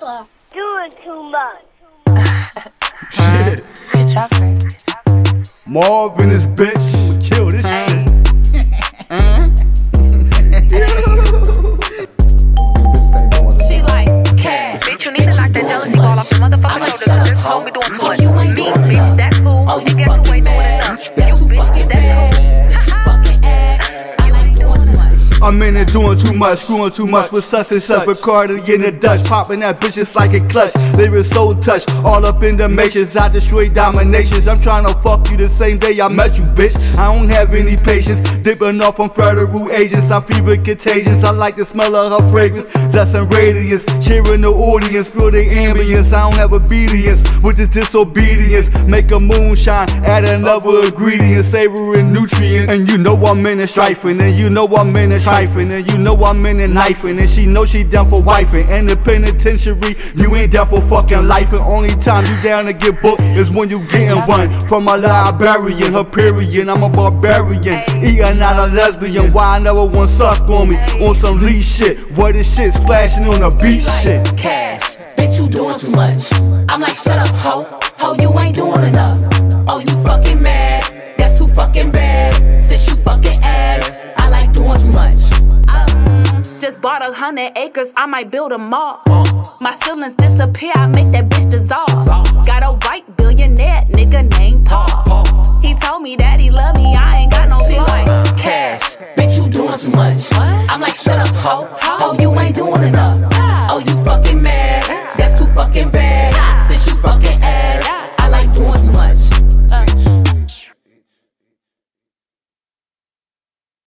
Hustler. Doing too much. Shit. Bitch, I crazy. Marvin this bitch. In it doing too much, screwing too much with such and such. Bacardi in the Dutch, popping that bitch just like a clutch. Lyrics so touch, all up in the matrix. I destroy dominations. I'm trying to fuck you the same day I met you, bitch. I don't have any patience. Dipping off on federal agents, I'm fever contagions. I like the smell of her fragrance. That's some radiance, cheering the audience, feel the ambience. I don't have obedience with this disobedience. Make a moonshine, add another ingredient, savoring nutrient. And you know I'm in a strife, and you know I'm in it trifling, and you know I'm in it knifing, and she know she down for wifing. And the penitentiary, you ain't down for fucking life. And only time you down to get booked is when you getting one from a librarian, her period. I'm a barbarian, eating not a lesbian. Why I never one suck on me on some leash shit? What is shit splashing on the beach shit? Cash, bitch, you doing too much. I'm like, shut up, ho. Just bought a hundred acres, I might build a mall. My ceilings disappear, I make that bitch dissolve. Got a white billionaire nigga named Paul. He told me that he love me, I ain't got no She flaws. like, cash, bitch, you doing too much. I'm like, shut up, ho. Ho, you ain't doing enough.